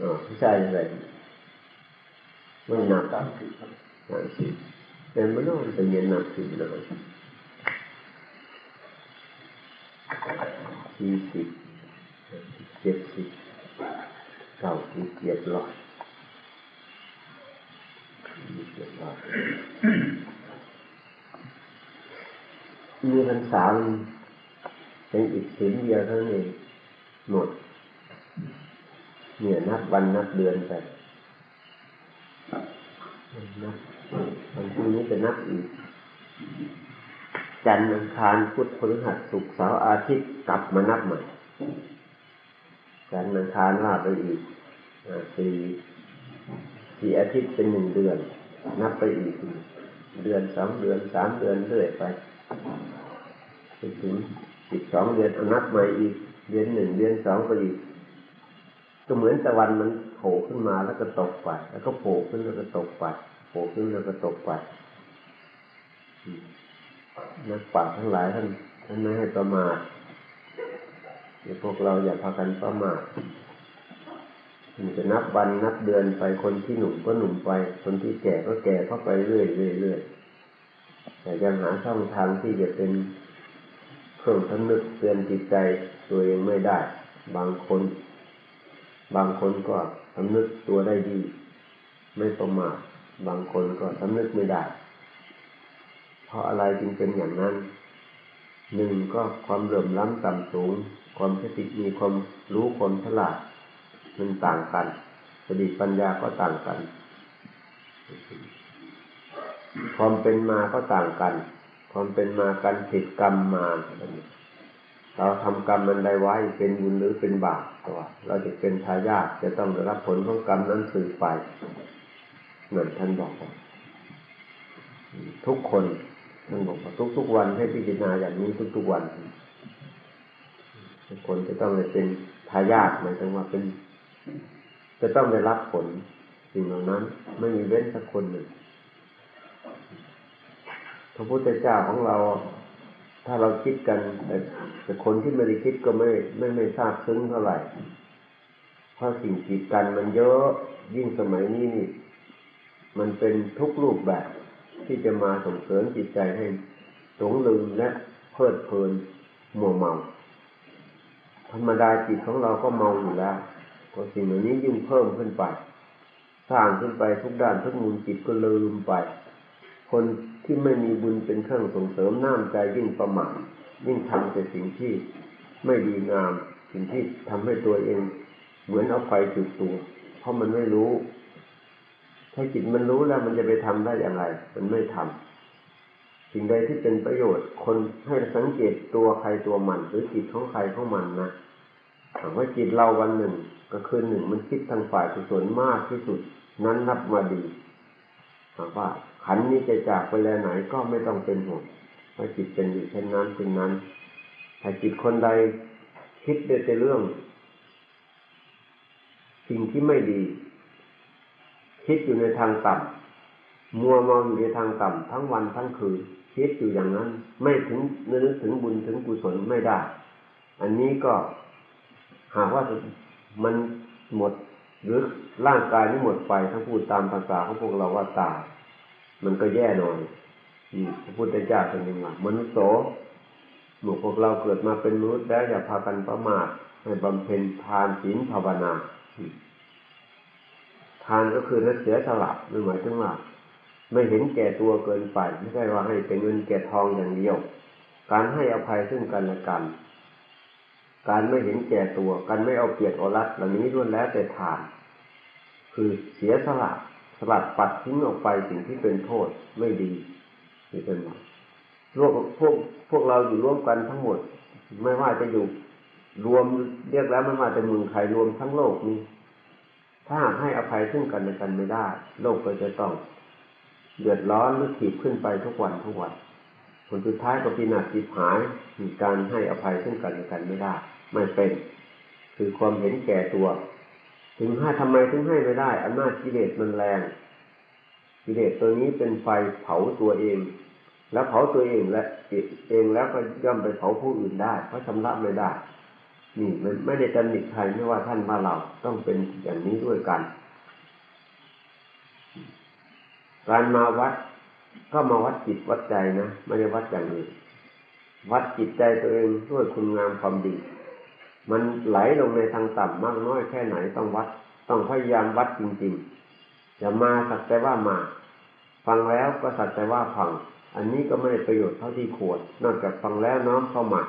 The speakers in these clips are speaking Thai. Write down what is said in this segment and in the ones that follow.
อ๋อผู้ชายอะไรไม่หนักสามสิบสามสิแต่มันต้องเป็นเย็นหนักสิเลยสี่สิบเจ็ดสิบเก้าสิบเจ็ดร้อยเจ็ดร้อยมีพรรษาเป็นอีกสินเดียวเท่านั้นหมด เนี่ยนับวันนับเดือนไปนับวันพรุ่งนี้จะนับอีก จันทร์อังคารพุธพฤหัสศุกร์เสาร์อาทิตย์กลับมานับใหม่จันทร์อังคารลาไปอีกสี่สี่อาทิตย์เป็นหนึ่งเดือน นับไปอีก เดือนสองเดือนสามเดือนเรื่อยไปไปถึงสิบสองเดือนนับใหม่อีก เดือนหนึ่งเดือนสองไปอีก ก็เหมือนตะวันมันโผล่ขึ้นมาแล้วก็ตกไปแล้วก็โผล่ขึ้นแล้วก็ตกไปโผล่ขึ้นแล้วก็ตกไปนักปัาทั้งหลายท่านท่านไม่ให้ประมาทเดี๋ยวพวกเราอย่าพากันประมาทมันจะนับวันนับเดือนไปคนที่หนุ่มก็หนุ่มไป คนที่แก่ก็แก่เข้าไปเรื่อยเรื่อยเรื่อยแต่ยังหาช่องทางที่จะเป็นเครื่องทำนึกเตือนจิตใจตัวเองไม่ได้ บางคน บางคนก็สำนึกตัวได้ดี ไม่ประมาทบางคนก็สำนึกไม่ได้ เพราะอะไรจึงเป็นอย่างนั้นหนึ่งก็ความเริ่อมล้ำต่ำสูง ความสติมีความรู้ความฉลาดมันต่างกันสติปัญญาก็ต่างกัน ความเป็นมาก็ต่างกัน ความเป็นมาการผิดกรรมมา เราทำกรรมมันใดไว้เป็นบุญหรือเป็นบาปตัวเราจะเป็นทายาทจะต้องได้รับผลของกรรมนั้นสืบไปเหมือนท่านบอกทุกคนท่านบอกว่าทุกๆวันให้พิจารณาอย่างนี้ทุกๆวันทุกคนจะต้องได้เป็นทายาทหมายถึงว่าเป็น จะต้องได้รับผลสิ่งเหล่านั้น ไม่มีเว้นสักคนหนึ่งพระพุทธเจ้าของเรา ถ้าเราคิดกันแต่คนที่ไม่ได้คิดก็ไม่ไม่ไม่ทราบซึ้งเท่าไหร่เพราะสิ่งกีดกันมันเยอะยิ่งสมัยนี้นี่มันเป็นทุกรูปแบบที่จะมาส่งเสริมจิตใจให้หลงลืมและเพลิดเพลินมัวเมา ธรรมดาจิตของเราก็เมาอยู่แล้วก็สิ่งเหล่านี้ยิ่งเพิ่มขึ้นไป สร้างขึ้นไปทุกด้านทุกมุมจิตก็ลืมไป คนที่ไม่มีบุญเป็นเครื่องส่งเสริมน้ำใจยิ่งประมาทยิ่งทำแต่สิ่งที่ไม่ดีงาม สิ่งที่ทำให้ตัวเอง เหมือนเอาไฟจุดตัว เพราะมันไม่รู้ ถ้าจิตมันรู้แล้วมันจะไปทำได้อย่างไร มันไม่ทำสิ่งใดที่เป็นประโยชน์ คนให้สังเกตตัวใครตัวมัน หรือจิตของใครของมันนะถามว่าจิตเราวันหนึ่งก็คืนหนึ่งมันคิดทางฝ่ายกุศลมากที่สุด นั้นนับมาดีถามว่า ขันนี้จะจากไปแล้วไหนก็ไม่ต้องเป็นห่วงว่าจิตเป็นอยู่เช่นนั้นเช่นนั้นถ้าจิตคนใดคิดแต่เรื่อง สิ่งที่ไม่ดี คิดอยู่ในทางต่ำมัวมองอยู่ในทางต่ำทั้งวันทั้งคืนคิดอยู่อย่างนั้น ไม่ถึงนึกถึงบุญถึงกุศลไม่ได้ อันนี้ก็หากว่ามันหมดหรือร่างกายนี้หมดไปถ้าพูดตามภาษาของพวกเราว่าตาย มันก็แย่หน่อยพระพุทธเจ้าเป็นยังไงมนุษย์โสหมู่พวกเราเกิดมาเป็นมนุษย์แล้วอย่าพากันประมาทให้บำเพ็ญทานศีลภาวนาทานก็คือนักเสียสละไม่หมายถึงว่าไม่เห็นแก่ตัวเกินไปไม่ใช่ว่าให้เป็นเงินแก่ทองอย่างเดียว การให้อภัยซึ่งกันและกัน การไม่เห็นแก่ตัว การไม่เอาเปรียบเอารัดเหล่านี้ล้วนแล้วแต่ทาน คือเสียสละ สลัดปัดทิ้งออกไปสิ่งที่เป็นโทษไม่ดีนี่เป็นรวมพวกพวกเราอยู่ร่วมกันทั้งหมด ไม่ว่าจะอยู่รวมเรียกแล้วไม่ว่าจะเมืองใครรวมทั้งโลกนี้ถ้าให้อภัยซึ่งกันและกันไม่ได้ โลกก็จะต้อง เดือดร้อนหรือขีดขึ้นไปทุกวันทุกวันผลสุดท้ายก็พินาศจิตหายมีการให้อภัยซึ่งกันและกันไม่ได้ ไม่เป็น คือความเห็นแก่ตัว ถึงให้ทำไมถึงให้ไม่ได้อำนาจกิเลสมันแรงกิเลสตัวนี้เป็นไฟเผาตัวเอง แล้วเผาตัวเองและเองแล้วก็ย่อมไปเผาผู้อื่นได้ เพราะชำระไม่ได้ นี่มันไม่ได้ตำหนิใครไม่ว่าท่านว่าเราต้องเป็นอย่างนี้ด้วยกัน การมาวัดก็มาวัดจิตวัดใจนะไม่ได้วัดอย่างอื่นวัดจิตใจตัวเองด้วยคุณงามความดี มันไหลลงในทางต่ำมากน้อยแค่ไหนต้องวัด ต้องพยายามวัดจริงๆอย่ามาสักแต่ว่ามา ฟังแล้วก็สักแต่ว่าฟัง อันนี้ก็ไม่ได้ประโยชน์เท่าที่ควรนอกจากฟังแล้วน้อมเข้ามา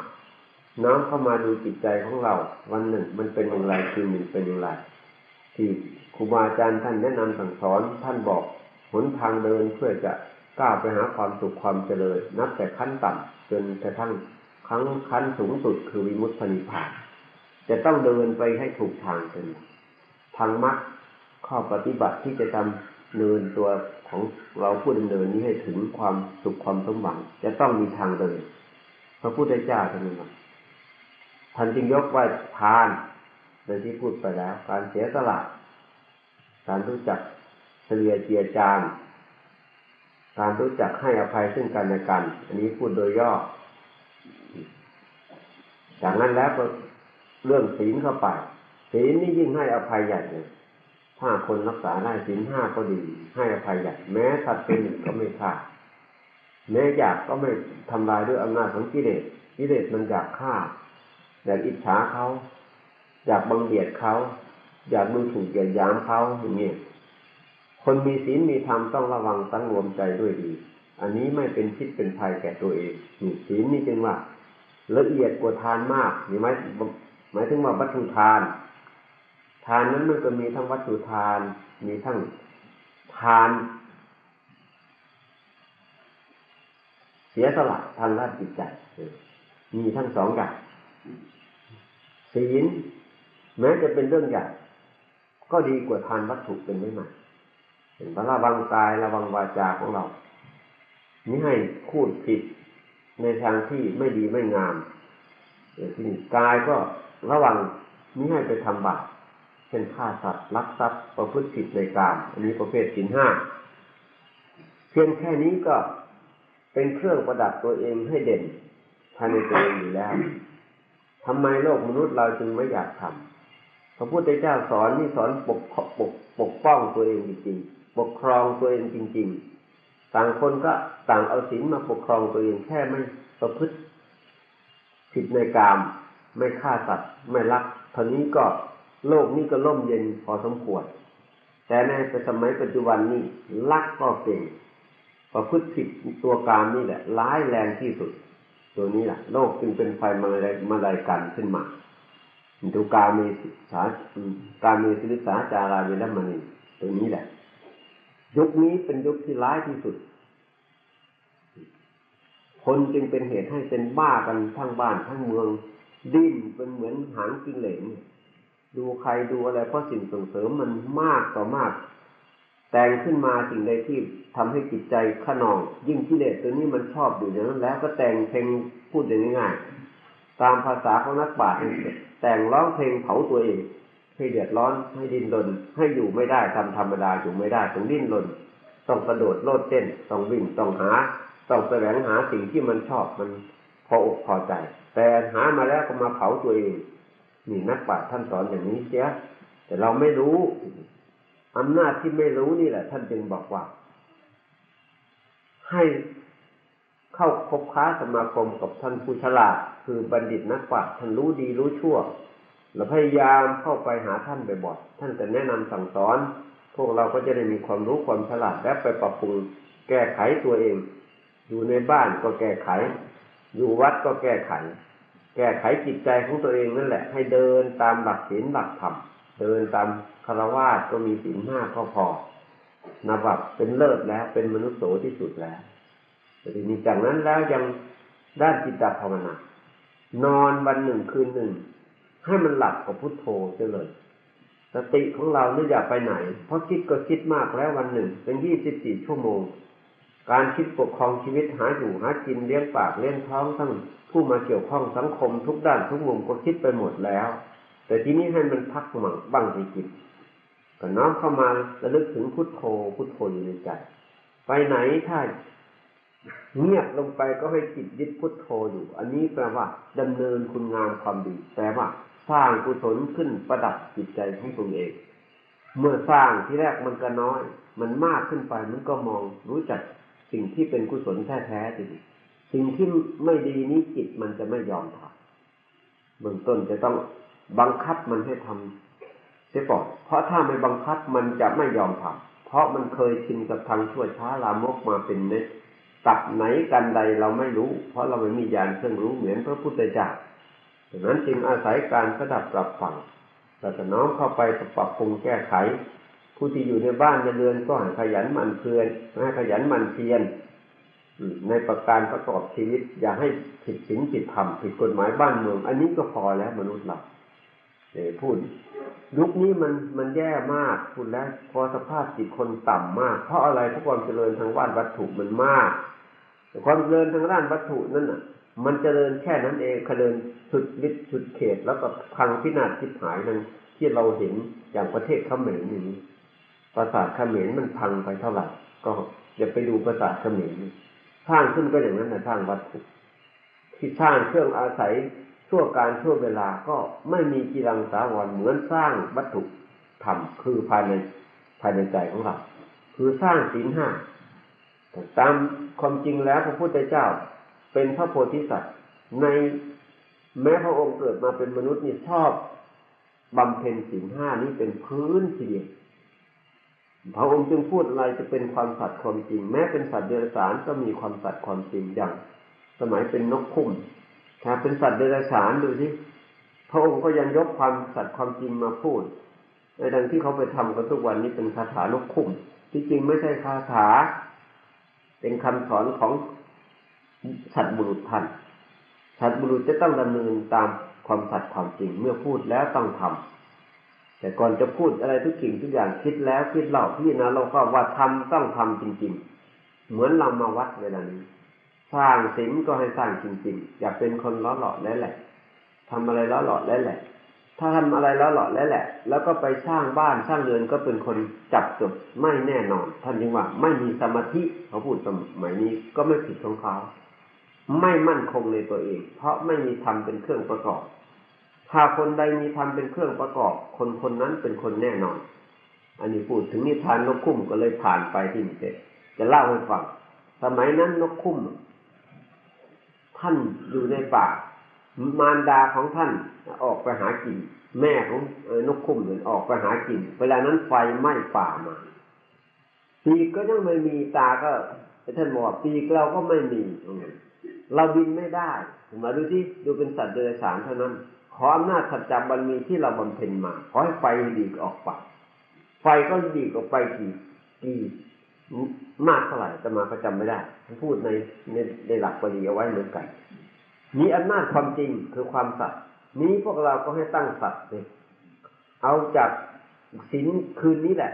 น้อมเข้ามาดูจิตใจของเรา วันหนึ่งมันเป็นอย่างไรคืนหนึ่งเป็นอย่างไรที่ครูบาอาจารย์ท่านแนะนำสั่งสอนท่านบอกหนทางเดินเพื่อจะก้าวไปหาความสุขความเจริญ นับแต่ขั้นต่ำจนกระทั่งครั้งขั้นสูงสุดคือวิมุตตินิพพาน จะต้องเดินไปให้ถูกทางเป็นทางมรรคข้อปฏิบัติที่จะทำเนินตัวของเราผู้ดำเนินนี้ให้ถึงความสุขความสมหวัง จะต้องมีทางเดิน พระพุทธเจ้าท่านว่าท่านจึงยกไว้ทานในที่พูดไปแล้ว การเสียสละการรู้จักเฉลี่ยเจียจานการรู้จักให้อภัยซึ่งกันและกัน อันนี้พูดโดยย่อ จากนั้นแล้วก็ เรื่องศีลเข้าไปศีลนี่ยิ่งให้อภัยใหญ่เลยถ้าคนรักษาได้ศีลห้าก็ดี ให้อภัยใหญ่แม้สัตว์เป็นก็ไม่ฆ่าแม้อยากก็ไม่ทำลายด้วยอำนาจของกิเลสกิเลสมันอยากฆ่า อยากอิจฉาเขาอยากบังเบียดเขาอยากดูถูกเหยียดยามเขาอย่างนี้คนมีศีลมีธรรมต้องระวังตั้งรวมใจด้วยดี อันนี้ไม่เป็นพิษเป็นภัยแก่ตัวเองศีลนี่จึงว่าละเอียดกว่าทานมากนี่หม หมายถึงว่าวัตถุทาน ทานนั้นมันก็มีทั้งวัตถุทาน มีทั้งทาน เสียสละทางด้านจิตใจมีทั้งสองอย่างศีลแม้จะเป็นเรื่องใหญ่ก็ดีกว่าทานวัตถุเป็นไม่มากเป็นระวังกายระวังวาจาของเรานี่ให้พูดผิดในทางที่ไม่ดีไม่งามที่กายก็ ระวังไม่ให้ไปทำบาปเช่นฆ่าสัตว์ลักทรัพย์ประพฤติผิดในกามอันนี้ประเภทสินห้าเพียงแค่นี้ก็เป็นเครื่องประดับตัวเองให้เด่นภายในตัวเองอยู่แล้วทำไมโลกมนุษย์เราจึงไม่อยากทำพระพุทธเจ้าสอนนี่สอนปกปกปกป้องตัวเองจริงๆปกครองตัวเองจริง ๆ ต่างคนก็ต่างเอาศีลมาปกครองตัวเองแค่ไม่ประพฤติผิดในกาม ไม่ฆ่าสัตว์ไม่ลักเท่านี้ก็โลกนี้ก็ล่มเย็นพอสมควร แต่ในสมัยปัจจุบันนี้ลักก็เก่งประพฤติผิดตัวกามนี่แหละร้ายแรงที่สุด ตัวนี้แหละโลกจึงเป็นไฟมาลายมาลายกันขึ้นมาดูการมีสาการมีศิลสาจาราเวรมณีตัวนี้แหละ ยุคนี้เป็นยุคที่ร้ายที่สุด คนจึงเป็นเหตุให้เป็นบ้ากันทั้งบ้านทั้งเมือง ดิ้นเป็นเหมือนหางกิเหลนดูใครดูอะไรเพราะสิ่งส่งเสริมมันมากต่อมาก แต่งขึ้นมาสิ่งใดที่ทำให้จิตใจขนอง ยิ่งกิเลสตัวนี้มันชอบอยู่อย่างนั้นแล้วก็แต่งเพลงพูดอย่างง่ายๆตามภาษาของนักปราชญ์แต่งร้องเพลงเผาตัวเองให้เดือดร้อนให้ดิ้นรนให้อยู่ไม่ได้ทำธรรมดาอยู่ไม่ได้ต้องดิ้นรนต้องกระโดดโลดเต้นต้องวิ่งต้องหา ต้องแสวงหาสิ่งที่มันชอบมันพออกพอใจ แต่หามาแล้วก็มาเผาตัวเองนี่นักปราชญ์ท่านสอนอย่างนี้เสียแต่เราไม่รู้อำนาจที่ไม่รู้นี่แหละ ท่านจึงบอกว่า ให้เข้าคบค้าสมาคมกับท่านผู้ฉลาด คือบัณฑิตนักปราชญ์ท่านรู้ดีรู้ชั่วเราพยายามเข้าไปหาท่านบ่อยๆท่านจะแนะนำสั่งสอน พวกเราก็จะได้มีความรู้ความฉลาดและไปปรับปรุงแก้ไขตัวเอง อยู่ในบ้านก็แก้ไข อยู่วัดก็แก้ไข แก้ไขจิตใจของตัวเองนั่นแหละ ให้เดินตามหลักศีลหลักธรรมเดินตามคารวะก็มีศีลห้าก็พอนับว่าเป็นเลิศแล้ว เป็นมนุษย์โสที่สุดแล้วแต่ทีนี้จากนั้นแล้วยังด้านจิตตภาวนานอนวันหนึ่งคืนหนึ่ง ให้มันหลับกับพุทโธไปเลยสติของเราไม่อยากไปไหน เพราะคิดก็คิดมากแล้ววันหนึ่ง เป็นยี่สิบสี่ชั่วโมง การคิดปกครองชีวิตหาอยู่หากินเลี้ยงปากเลี้ยงท้องทั้งผู้มาเกี่ยวข้องสังคมทุกด้านทุกมุมก็คิดไปหมดแล้ว แต่ทีนี้ให้มันพักมั่งบ้างในจิตก็น้อมเข้ามาระลึกถึงพุทโธพุทโธอยู่ในใจ ไปไหนถ้าเงียบลงไปก็ให้จิตยึดพุทโธอยู่ อันนี้แปลว่าดำเนินคุณงามความดีแปลว่า สร้างกุศลขึ้นประดับจิตใจของตนเอง เมื่อสร้างที่แรกมันก็น้อย มันมากขึ้นไปมันก็มองรู้จัก สิ่งที่เป็นกุศลแท้ๆจริงสิ่งที่ไม่ดีนี้จิตมันจะไม่ยอมทำเบื้องต้นจะต้องบังคับมันให้ทำเสียก่อนเพราะถ้าไม่บังคับมันจะไม่ยอมทำเพราะมันเคยชินกับทางชั่วช้าลามกมาเป็นเนตตับไหนกันใดเราไม่รู้ เพราะเราไม่มีญาณเครื่องรู้เหมือนพระพุทธเจ้าดังนั้นจึงอาศัยการสดับปรับฟังเราจะน้อมเข้าไปปรับปรุงแก้ไข ผู้ที่อยู่ในบ้านในเรือนก็ให้ขยันหมั่นเพียรให้ขยันหมั่นเพียรในประการประกอบชีวิต อย่าให้ผิดศีลผิดธรรมผิดกฎหมายบ้านเมือง อันนี้ก็พอแล้วมนุษย์เราเดี๋ยพูดยุคนี้มันมันแย่มากพูดแล้วพอสภาพจิตคนต่ำมาก เพราะอะไรเพราะความเจริญทางว่านวัตถุมันมากความเจริญทางด้านวัตถุนั่นน่ะ มันเจริญแค่นั้นเองเจริญสุดฤทธิ์สุดเขตแล้วก็พังพินาศทิพหายนั้นที่เราเห็นอย่างประเทศเขมรนี้ ปราสาทเขมรมันพังไปเท่าไหร่ ก็อย่าไปดูปราสาทเขมรสร้างขึ้นก็อย่างนั้นนะสร้างวัตถุที่สร้างเครื่องอาศัยชั่วการชั่วเวลาก็ไม่มีกีรังสาวรเหมือนสร้างวัตถุธรรมคือภายในภายในใจของเราคือสร้างศีลห้าตามความจริงแล้วพระพุทธเจ้าเป็นพระโพธิสัตว์ในแม้พระองค์เกิดมาเป็นมนุษย์นี่ชอบบำเพ็ญศีลห้านี้เป็นพื้นทีเดีย พระองค์จึงพูดอะไรจะเป็นความสัตย์ความจริง แม้เป็นสัตว์เดรัจฉานก็มีความสัตย์ความจริงอย่าง สมัยเป็นนกคุ้มถ้าเป็นสัตว์เดรัจฉานดูสิพระองค์ก็ยังยกความสัตย์ความจริงมาพูดในดังที่เขาไปทำกันทุกวันนี้เป็นคาถานกคุ้มที่จริงไม่ใช่คาถา เป็นคำสอนของสัตว์บุรุษท่านสัตว์บุรุษจะต้องดำเนินตามความสัตย์ความจริง เมื่อพูดแล้วต้องทำ แต่ก่อนจะพูดอะไรทุกสิ่งทุกอย่างคิดแล้วคิดเล่าพี่นะเราก็ว่าทำต้องทำจริง ๆ เหมือนเรามาวัดเวลานี้สร้างศีลก็ให้สร้างจริงๆ อย่าเป็นคนล้อหลอกแล้วแหละทำอะไรล้อหลอกแล้วแหละ ถ้าทำอะไรล้อหลอกแล้วแหละ แล้วก็ไปสร้างบ้านสร้างเรือนก็เป็นคนจับจุดไม่แน่นอน ท่านจึงว่า ไม่มีสมาธิเขาพูดสมัยนี้ก็ไม่ผิดของเขาไม่มั่นคงในตัวเอง เพราะไม่มีธรรมเป็นเครื่องประกอบ ถ้าคนใดมีธรรมเป็นเครื่องประกอบ คนคนนั้นเป็นคนแน่นอน อันนี้พูดถึงนิทานนกคุ้มก็เลยผ่านไปที่นี่เสร็จจะเล่าให้ฟัง สมัยนั้นนกคุ้ม ท่านอยู่ในป่ามารดาของท่านออกไปหากิน แม่ของนกคุ้มเนี่ยออกไปหากิน เวลานั้นไฟไหม้ป่ามาปีกก็ยังไม่มีตาก็ท่านบอกปีกเราก็ไม่มีตรงนั้นเราบินไม่ได้มาดูที่ดูเป็นสัตว์เดรัจฉานเท่านั้น ขออำนาจสัจจบันมีที่เราบำเพ็ญมา ขอให้ไฟดีกออกไปไฟก็ดีกออกไปกี่กี่มากเท่าไหร่จะมาประจำไม่ได้พูดในในในหลักปริเอาไว้เหมือนกันนี้อำนาจความจริงคือความสัตย์นี้พวกเราก็ให้ตั้งสัตย์เลยเอาจากศีลคืนนี้แหละ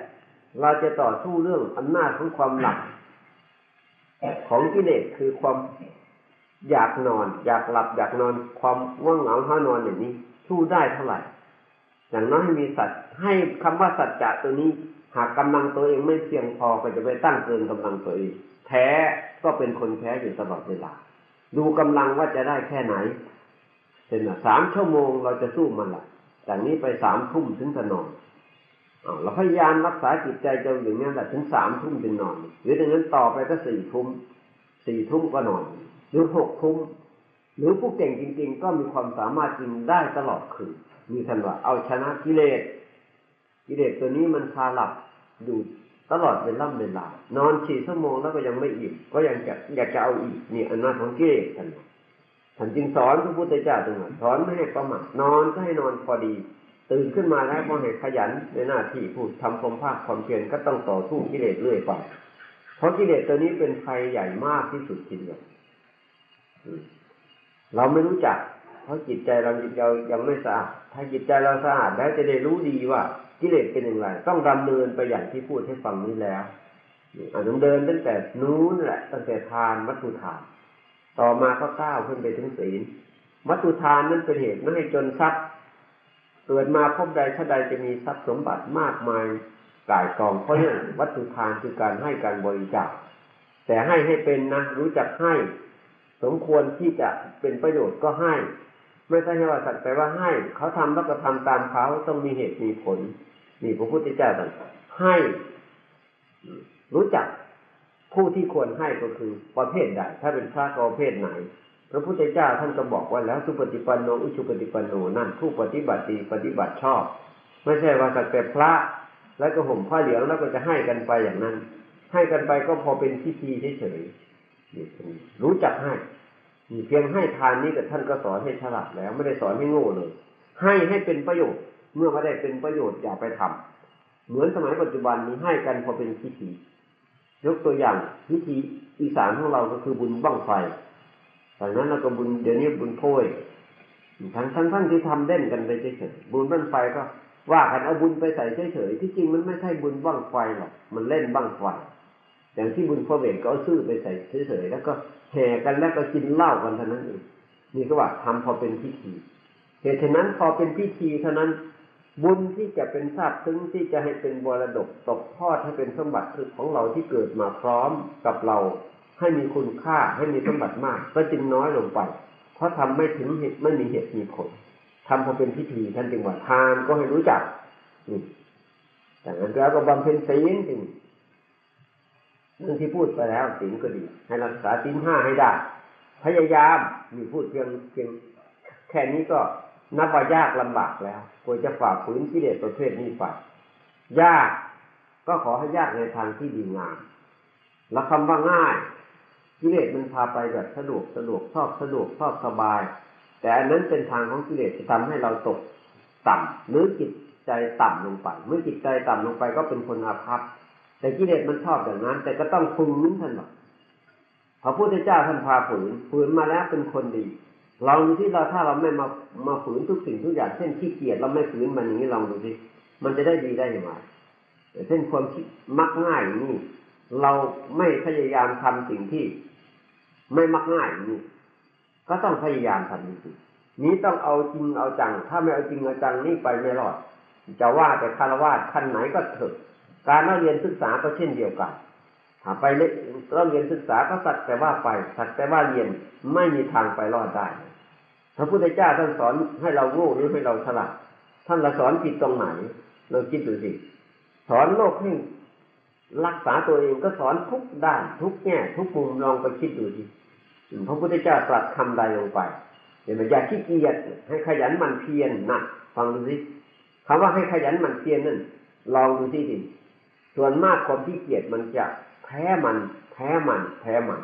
เราจะต่อสู้เรื่องอำนาจของความหลับของกิเลสคือความ อยากนอน อยากหลับอยากนอนความว่างเหงาห้านอนอย่างนี้สู้ได้เท่าไหร่ อย่างน้อยให้มีสัตว์ให้คำว่าสัจจะตัวนี้ หากกำลังตัวเองไม่เพียงพอก็จะไปตั้งเกินกำลังตัวเองแพ้ก็เป็นคนแพ้อยู่ตลอดเวลา ดูกำลังว่าจะได้แค่ไหนเป็นสามชั่วโมงเราจะสู้มันละจากนี้ไปสามทุ่มถึงจะนอนเราพยายามรักษาจิตใจเจ้าอย่างนี้แหละถึงสามทุ่มจึงนอน หรือดังนั้นต่อไปก็สี่ทุ่มสี่ทุ่มก็นอน รือหกทุ่มหรือผู้เก่งจริง ๆ ก็มีความสามารถจริงได้ตลอดคืนมีทันว่าเอาชนะกิเลสกิเลสตัวนี้มันพาหลับดูตลอดเวลาเวลานอนสี่ชั่วโมงแล้วก็ยังไม่อิ่มก็ยังจะอยากจะเอาอีกนี่อำนาจของกิเลสท่านท่านจึงสอนพระพุทธเจ้าตรงนั้นสอนไม่ให้ประมาทนอนก็ให้นอนพอดี ตื่นขึ้นมาแล้วก็ให้ขยันในหน้าที่พูดทำความภาคความเพียรก็ต้องต่อสู้กิเลสเรื่อยไปเพราะกิเลสตัวนี้เป็นภัยใหญ่มากที่สุดทีเดียว เราไม่รู้จัก เพราะจิตใจเราเรายังไม่สะอาดถ้าจิตใจเราสะอาดแล้วจะได้รู้ดีว่ากิเลสเป็นอย่างไร ต้องดำเนินไปอย่างที่พูดให้ฟังนี้แล้วอ่าต้องเดินตั้งแต่นู้นแหละตั้งแต่ทานวัตถุทาน ต่อมาก็ก้าวขึ้นไปถึงศีลวัตถุทานนั้นเป็นเหตุไม่ให้จนทรัพย์เกิดมาพบใดถ้าใดจะมีทรัพย์สมบัติมากมายกายกองเพราะเนี่ยวัตถุทานคือการให้การบริจาคแต่ให้ให้เป็นนะรู้จักให้ สมควรที่จะเป็นประโยชน์ก็ให้ ไม่ใช่ว่าสักแต่ว่าให้ เขาทำแล้วก็ทำตามเขาต้องมีเหตุมีผลนี่พระพุทธเจ้าตรัสให้ รู้จักผู้ที่ควรให้ก็คือประเภทใดถ้าเป็นพระก็ประเภทไหน พระพุทธเจ้าท่านก็บอกว่าแล้วสุปฏิปันโนอุชุปฏิปันโนนั่นผู้ปฏิบัติดีปฏิบัติชอบ ไม่ใช่ว่าสักแต่พระ แล้วก็ห่มผ้าเหลืองแล้วก็จะให้กันไปอย่างนั้น ให้กันไปก็พอเป็นพิธีเฉย ๆรู้จักให้เพียงให้ทานนี้แต่ท่านก็สอนให้ฉลาดแล้ว ไม่ได้สอนให้โง่เลย ให้ให้เป็นประโยชน์ เมื่อไม่ได้เป็นประโยชน์อย่าไปทำเหมือนสมัยปัจจุบันนี้ให้กันพอเป็นพิธียกตัวอย่างพิธีอีสานของเราก็คือบุญบั้งไฟจากนั้นเราก็บุญเดี๋ยวนี้บุญโพยทั้งทั้งทั้งที่ทำเล่นกันไปเฉยๆบุญบั้งไฟก็ว่ากันเอาบุญไปใส่เฉยๆที่จริงมันไม่ใช่บุญบั้งไฟหรอกมันเล่นบั้งไฟ อย่างที่บุญพระเวทก็เอาซื่อไปใส่เฉยๆแล้วก็แห่กันแล้วก็กินเหล้ากันเท่านั้นเองนี่ก็ว่าทำพอเป็นพิธีเหตุฉะนั้นพอเป็นพิธีเท่านั้น บุญที่จะเป็นทราบซึ้งที่จะให้เป็นบรดกตกทอดให้เป็นสมบัติคือของเราที่เกิดมาพร้อมกับเรา ให้มีคุณค่าให้มีสมบัติมาก ก็จึงน้อยลงไป เพราะทำไม่ถึงเหตุไม่มีเหตุมีผลทำพอเป็นพิธีท่านจึงว่าทานก็ให้รู้จักนี่แต่นั้นแล้วก็บำเพ็ญศีลจริง เรื่องที่พูดไปแล้วศีลก็ดี ให้รักษาศีลห้าให้ได้ พยายามมีพูดเพียงเพียงแค่นี้ก็นับว่ายากลำบากแล้วควรจะฝ่าฝืนกิเลสประเภทนี้ไปยากก็ขอให้ยากในทางที่ดีงามแล้วคำว่าง่ายกิเลสมันพาไปแบบสะดวกสะดวกชอบสะดวกชอบสบาย แต่อันนั้นเป็นทางของกิเลสจะทำให้เราตกต่ำหรือจิตใจต่ำลงไป เมื่อจิตใจต่ำลงไปก็เป็นคนอาภัพ แต่กิเลสมันชอบอย่างนั้น แต่ก็ต้องฝืนท่านบอกพระพุทธเจ้าท่านพาฝืนฝืนมาแล้วเป็นคนดีลองดูที่เราถ้าเราไม่มามาฝืนทุกสิ่งทุกอย่างเช่นขี้เกียจเราไม่ฝืนมันอย่างนี้ลองดูสิมันจะได้ดีได้อย่างไรเช่นความคิดมักง่ายนี่ เราไม่พยายามทำสิ่งที่ ไม่มักง่ายนี่ก็ต้องพยายามทำจริงนี้ต้องเอาจริงเอาจัง ถ้าไม่เอาจริงเอาจังนี่ไปไม่รอดจะว่าแต่คารวะขั้นไหนก็เถอะ การเรียนศึกษาก็เช่นเดียวกันถ้าไปเเรียนศึกษาก็สักแต่ว่าไปสักแต่ว่าเรียนไม่มีทางไปรอดได้พระพุทธเจ้าท่านสอนให้เราโง่หรือให้เราฉลาดท่านละสอนผิดตรงไหนเราคิดดูสิสอนโลกให้รักษาตัวเองก็สอนทุกด้านทุกแง่ทุกมุมลองไปคิดดูสิพระพุทธเจ้าตรัสคำใดลงไปเดี๋ยวมันอย่าขี้เกียจให้ขยันมันเพียรนะฟังดูสิคำว่าให้ขยันมันเพียรนั่นลองดูสิดิ ส่วนมากความขี้เกียจมันจะแพ้มันแพ้มันแพ้มัน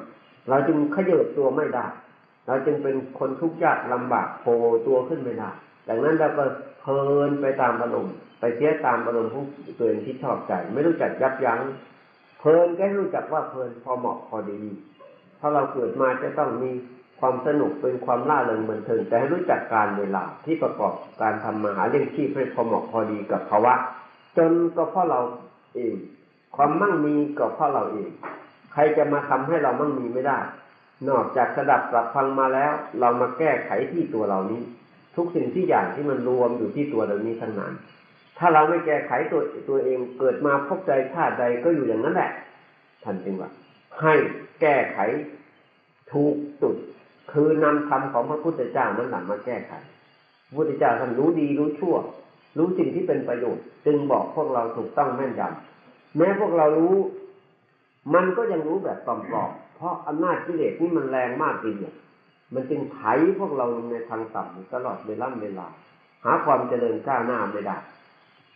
เราจึงขยับตัวไม่ได้ เราจึงเป็นคนทุกข์ยากลำบากโผล่ตัวขึ้นไม่ได้ดังนั้นเราก็เพลินไปตามอารมณ์ไปเสียตามอารมณ์ผู้ตัวเองที่ชอบใจ ไม่รู้จักยับยั้งเพลินแค่รู้จักว่าเพลินพอเหมาะพอดีถ้าเราเกิดมาจะต้องมีความสนุกเป็นความล่าเริงบันเทิงแต่ให้รู้จักการเวลาที่ประกอบการทำมาหาเลี้ยงชีพให้พอเหมาะพอดีกับภาวะ จนก็เพราะเรา เอง ความมั่งมีก็เพราะเราเอง ใครจะมาทำให้เรามั่งมีไม่ได้ นอกจากสดับปรับฟังมาแล้ว เรามาแก้ไขที่ตัวเรานี้ ทุกสิ่งที่อย่างที่มันรวมอยู่ที่ตัวเรานี้ทั้งนั้นถ้าเราไม่แก้ไขตัวตัวเองเกิดมาพบใจชาติใดก็อยู่อย่างนั้นแหละท่านจึงว่า ให้แก้ไขถูกจุดคือนำธรรมของพระพุทธเจ้านั้นหลังมาแก้ไขพระพุทธเจ้าท่านรู้ดีรู้ชั่ว รู้สิ่งที่เป็นประโยชน์ จึงบอกพวกเราถูกต้องแม่นยำแม้พวกเรารู้ มันก็ยังรู้แบบปลอมเพราะอำนาจกิเลสนี่มันแรงมากจริงเนี่ยมันจึงไถพวกเราในทางต่ำตลอดเวลาเวลา หาความเจริญก้าวหน้าไม่ได้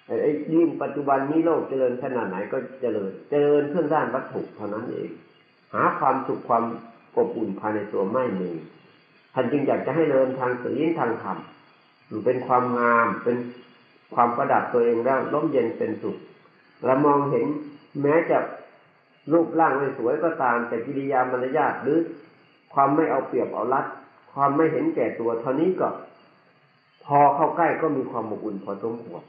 ไอ้ยิ่งปัจจุบันนี้โลกเจริญขนาดไหนก็เจริญ เจริญเพื่อด้านวัตถุเท่านั้นเอง หาความสุขความอบอุ่นภายในตัวไม่มีท่านจึงอยากจะให้เดินทางศีลทางธรรมเป็นความงามเป็น ความประดับตัวเองแล้วร่มเย็นเป็นสุขเรามองเห็นแม้จะรูปร่างไม่สวยก็ตาม แต่กิริยามารยาทหรือความไม่เอาเปรียบเอารัดความไม่เห็นแก่ตัวเท่านี้ก็ พอเข้าใกล้ก็มีความอบอุ่นพอสมควร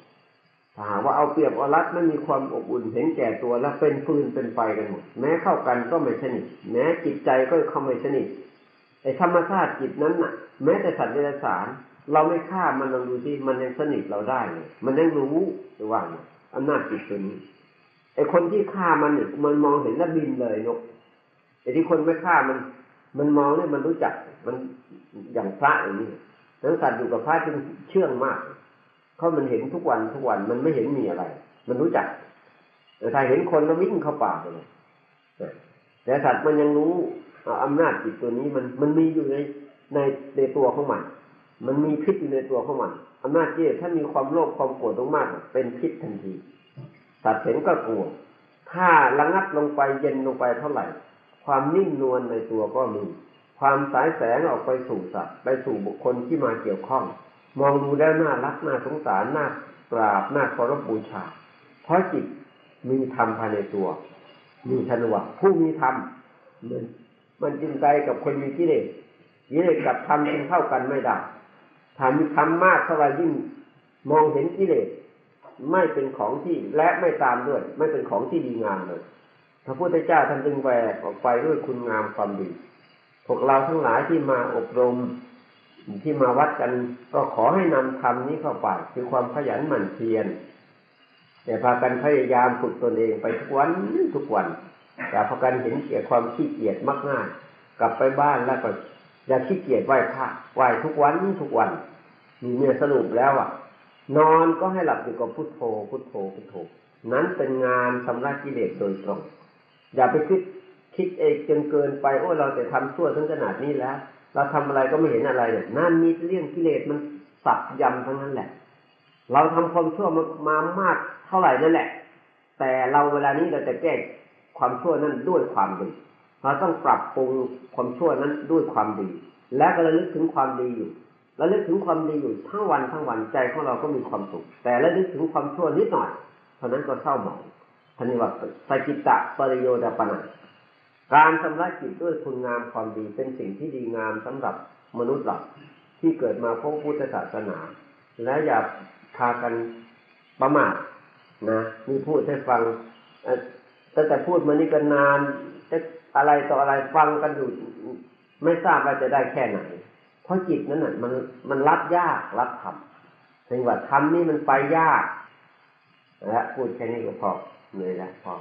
ถ้าหากว่าเอาเปรียบเอารัดไม่มีความอบอุ่นเห็นแก่ตัวแล้วเป็นฟืนเป็นไฟกันหมดแม้เข้ากันก็ไม่สนิทแม้จิตใจก็เข้าไม่สนิทไอ้ธรรมชาติจิตนั้นน่ะ แม้แต่สัตว์เดรัจฉาน เราไม่ฆ่ามันลองดูที่มันยังสนิทเราได้เลยมันยังรู้หรือว่าอำนาจจิตตัวนี้ไอ้คนที่ฆ่ามันเนี่ยมันมองเห็นแล้วบินเลยนกไอ้ที่คนไม่ฆ่ามัน มันมองเนี่ยมันรู้จักมันอย่างพระอย่างนี้นั้นสัตว์อยู่กับพระจึงเชื่องมากเขามันเห็นทุกวันทุกวันมันไม่เห็นมีอะไร มันรู้จักแต่ถ้าเห็นคนแล้ววิ่งเข้าป่าไปเลยแต่สัตว์มันยังรู้อำนาจจิตตัวนี้มันมันมีอยู่ในในในตัวของมัน มันมีพิษอยู่ในตัวของมันอำนาจเจตถ้ามีความโลภความโกรธมากๆเป็นพิษทันทีสัตว์เห็นก็กลัว ถ้าระงับลงไปเย็นลงไปเท่าไหร่ ความนิ่มนวลในตัวก็มี ความสายแสงออกไปสู่สัตว์ไปสู่บุคคลที่มาเกี่ยวข้อง มองดูแล้วน่ารักน่าสงสารน่ากราบน่าเคารพบูชา เพราะจิตมีธรรมภายในตัว มีธนวัตผู้มีธรรมมันมันจึงใจกับคนมีกิเลสกิเลสกับธรรมจึงเข้ากันไม่ได้ ถามีธรรมากเท่าไรยิ่งมองเห็นกิเลสไม่เป็นของที่และไม่ตามด้วย ไม่เป็นของที่ดีงามเลยพระพุทธเจ้าท่านจึงแหวกออกไปด้วยคุณงามความดี พวกเราทั้งหลายที่มาอบรมที่มาวัดกันก็ขอให้นำธรรมนี้เข้าไปคือความขยันหมั่นเพียรแต่พากันพยายามฝึกตนเองไปทุกวันทุกวันอย่พากันเห็นเกียความขี้เกียจมากง่ายกลับไปบ้านแล้วก็ อย่าขี้เกียจไหว้พระไหว้ทุกวันทุกวันมีเมื่อสรุปแล้วอะ นอนก็ให้หลับอยู่กับพุทโธ พุทโธพุทโธนั้นเป็นงานสำระกิเลสโดยตรง อย่าไปคิดคิดเองจนเกินไปโอ้เราแต่ทำชั่วถึงขนาดนี้แล้ว เราทำอะไรก็ไม่เห็นอะไรเนี่ยนั่นมีเรื่องกิเลสมันสับยำทั้งนั้นแหละ เราทำความชั่วมามามากเท่าไหร่นั่นแหละ แต่เราเวลานี้เราจะแก้ความชั่วนั้นด้วยความดี เราต้องปรับปรุงความชั่วนั้นด้วยความดี และก็ระลึกถึงความดีอยู่ระลึกถึงความดีอยู่ทั้งวันทั้งวันใจของเราก็มีความสุข แต่ระลึกถึงความชั่วนิดหน่อยเท่านั้นก็เศร้าหมองทันว่าสกิตะปริโยดาปนะการชำระจิตด้วยคุณงามความดีเป็นสิ่งที่ดีงามสำหรับมนุษย์เราที่เกิดมาพบพุทธศาสนา และอย่าพากันประมาทนะนี่พูดให้ฟังตั้งแต่พูดมานี่ก็นานจะ อะไรต่ออะไรฟังกันอยู่ไม่ทราบว่าจะได้แค่ไหน เพราะจิตนั้นน่ะมันมันรับยากรับทำถึงว่าทำนี่มันไปยากและพูดแค่นี้ก็พอเลยแล้วพอ